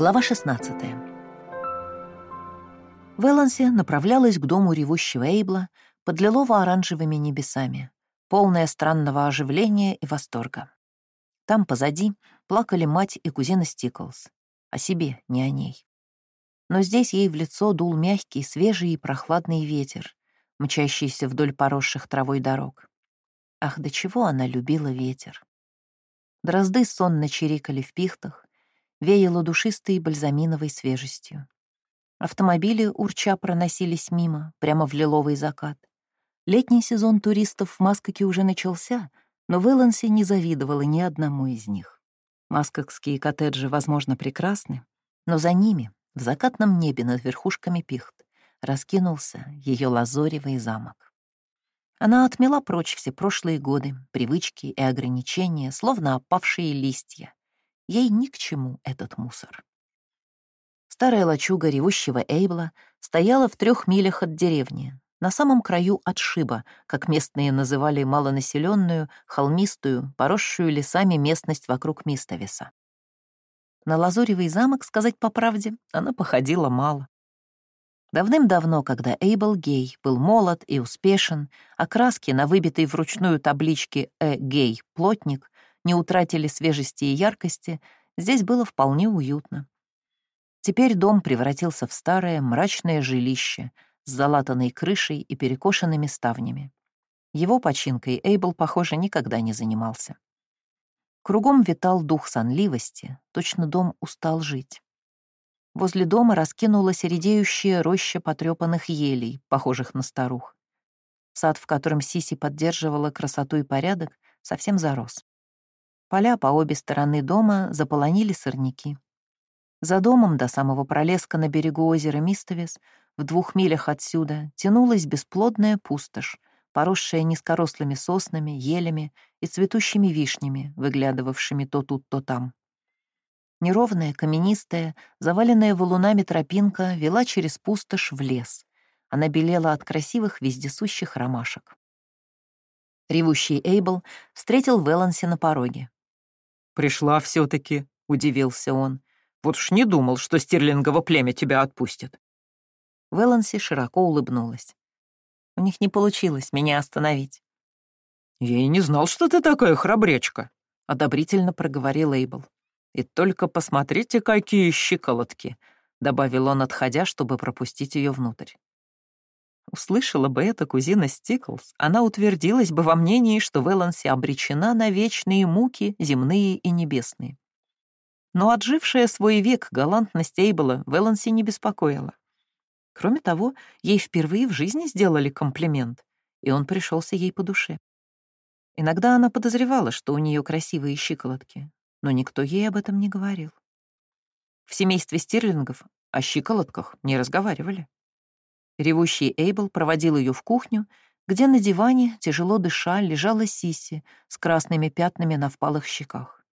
Глава 16 Вэланси направлялась к дому ревущего Эйбла под лилово-оранжевыми небесами, полное странного оживления и восторга. Там позади плакали мать и кузина Стиклс. О себе, не о ней. Но здесь ей в лицо дул мягкий, свежий и прохладный ветер, мчащийся вдоль поросших травой дорог. Ах, до чего она любила ветер! Дрозды сонно чирикали в пихтах, веяло душистой бальзаминовой свежестью. Автомобили, урча, проносились мимо, прямо в лиловый закат. Летний сезон туристов в Маскоке уже начался, но Вэланси не завидовала ни одному из них. Маскокские коттеджи, возможно, прекрасны, но за ними, в закатном небе над верхушками пихт, раскинулся ее лазоревый замок. Она отмела прочь все прошлые годы, привычки и ограничения, словно опавшие листья, Ей ни к чему этот мусор. Старая лачуга ревущего Эйбла стояла в трех милях от деревни, на самом краю отшиба, как местные называли малонаселенную, холмистую, поросшую лесами местность вокруг Мистовиса. На Лазуревый замок, сказать по правде, она походила мало. Давным-давно, когда Эйбл Гей был молод и успешен, а краски на выбитой вручную табличке «Э. Гей. Плотник» не утратили свежести и яркости, здесь было вполне уютно. Теперь дом превратился в старое мрачное жилище с залатанной крышей и перекошенными ставнями. Его починкой Эйбл, похоже, никогда не занимался. Кругом витал дух сонливости, точно дом устал жить. Возле дома раскинулась редеющая роща потрепанных елей, похожих на старух. Сад, в котором Сиси поддерживала красоту и порядок, совсем зарос. Поля по обе стороны дома заполонили сорняки. За домом до самого пролеска на берегу озера Мистовес, в двух милях отсюда, тянулась бесплодная пустошь, поросшая низкорослыми соснами, елями и цветущими вишнями, выглядывавшими то тут, то там. Неровная, каменистая, заваленная валунами тропинка вела через пустошь в лес. Она белела от красивых вездесущих ромашек. Ревущий Эйбл встретил Веланси на пороге. «Пришла все таки удивился он. «Вот уж не думал, что стерлингово племя тебя отпустит». Веланси широко улыбнулась. У них не получилось меня остановить. «Я и не знал, что ты такая храбречка», — одобрительно проговорил Эйбл. «И только посмотрите, какие щиколотки», — добавил он, отходя, чтобы пропустить ее внутрь. Услышала бы это кузина Стиклс, она утвердилась бы во мнении, что Веланси обречена на вечные муки, земные и небесные. Но отжившая свой век галантность Эйбола Веланси не беспокоила. Кроме того, ей впервые в жизни сделали комплимент, и он пришелся ей по душе. Иногда она подозревала, что у нее красивые щиколотки, но никто ей об этом не говорил. В семействе стирлингов о щиколотках не разговаривали. Ревущий Эйбл проводил ее в кухню, где на диване, тяжело дыша, лежала Сисси с красными пятнами на впалых щеках.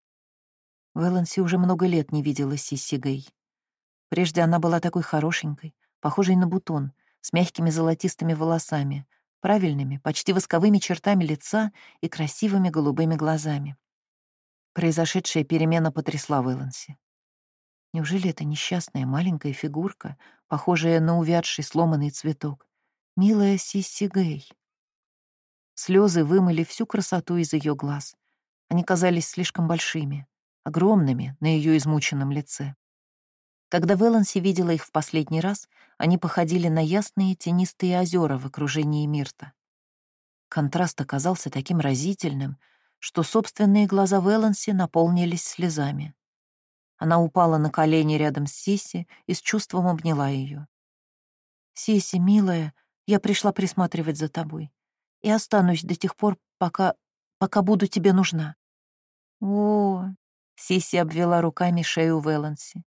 Вэланси уже много лет не видела Сисси Гей. Прежде она была такой хорошенькой, похожей на бутон, с мягкими золотистыми волосами, правильными, почти восковыми чертами лица и красивыми голубыми глазами. Произошедшая перемена потрясла Вэланси. Неужели это несчастная маленькая фигурка, похожая на увядший сломанный цветок? Милая Сисси Гей. Слезы вымыли всю красоту из ее глаз. Они казались слишком большими, огромными на ее измученном лице. Когда Веланси видела их в последний раз, они походили на ясные тенистые озера в окружении Мирта. Контраст оказался таким разительным, что собственные глаза Веланси наполнились слезами. Она упала на колени рядом с Сиси и с чувством обняла ее. «Сиси, милая, я пришла присматривать за тобой и останусь до тех пор, пока... пока буду тебе нужна». «О!» — Сиси обвела руками шею Веланси.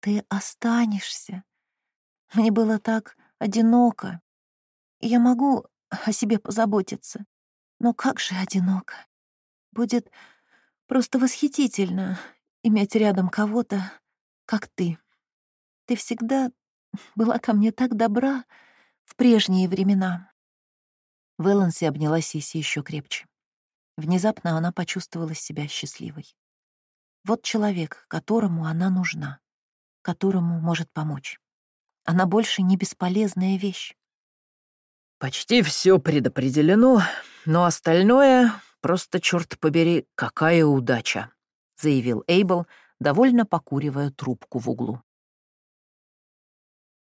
«Ты останешься. Мне было так одиноко. Я могу о себе позаботиться, но как же одиноко. Будет просто восхитительно, иметь рядом кого-то, как ты. Ты всегда была ко мне так добра в прежние времена». Вэланси обняла Сиси еще крепче. Внезапно она почувствовала себя счастливой. Вот человек, которому она нужна. которому может помочь. Она больше не бесполезная вещь. Почти все предопределено, но остальное просто, черт побери, какая удача, заявил Эйбл, довольно покуривая трубку в углу.